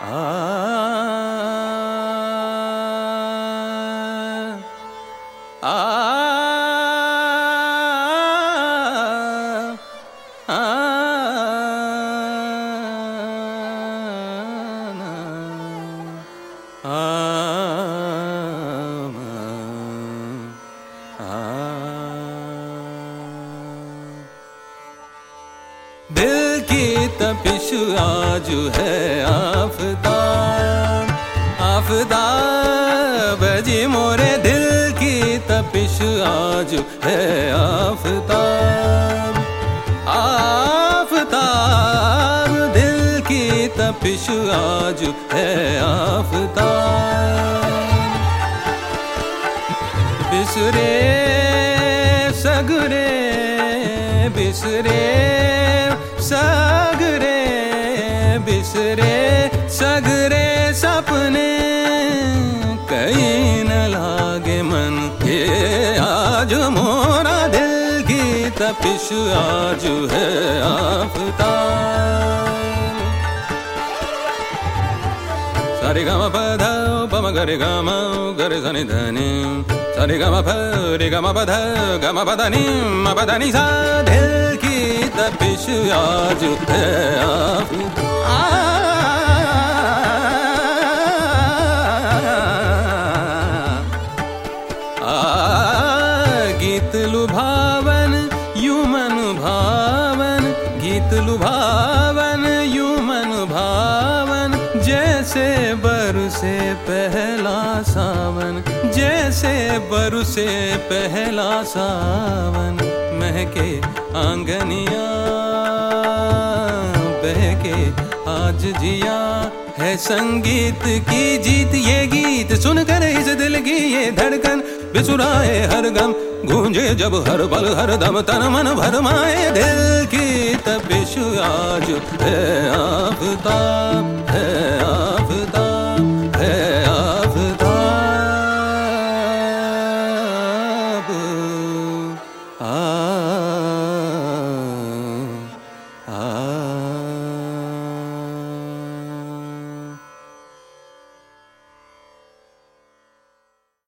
दिल की तपिश आज है आफताब आफताब जी मोरे दिल की तपिश आज है आफताब आफताब दिल की तपिश आज है आफताब बिसरे, सगरे, बिसरे बिसरे, सगरे सपने, कहीं न लागे मन के। आज मोरा दिल की तपिश, आज है आफताब सारे गामा पध पम गरे गामा गरे सनि धनि। सारे गामा प रे पध गामा पधनि म पधनि की। आज है लुभावन यू मन भावन गीत लुभावन यू मन भावन जैसे बरसे पहला सावन, जैसे बरसे पहला सावन, महके आंगनिया, बहके आज जिया है संगीत की जीत, ये गीत सुनकर इस दिल की ये धड़कन बिसुराए हर गम, गूंजे जब हर पल हर दम, तन मन भरमाए दिल की तपिश, आज है आफताब है।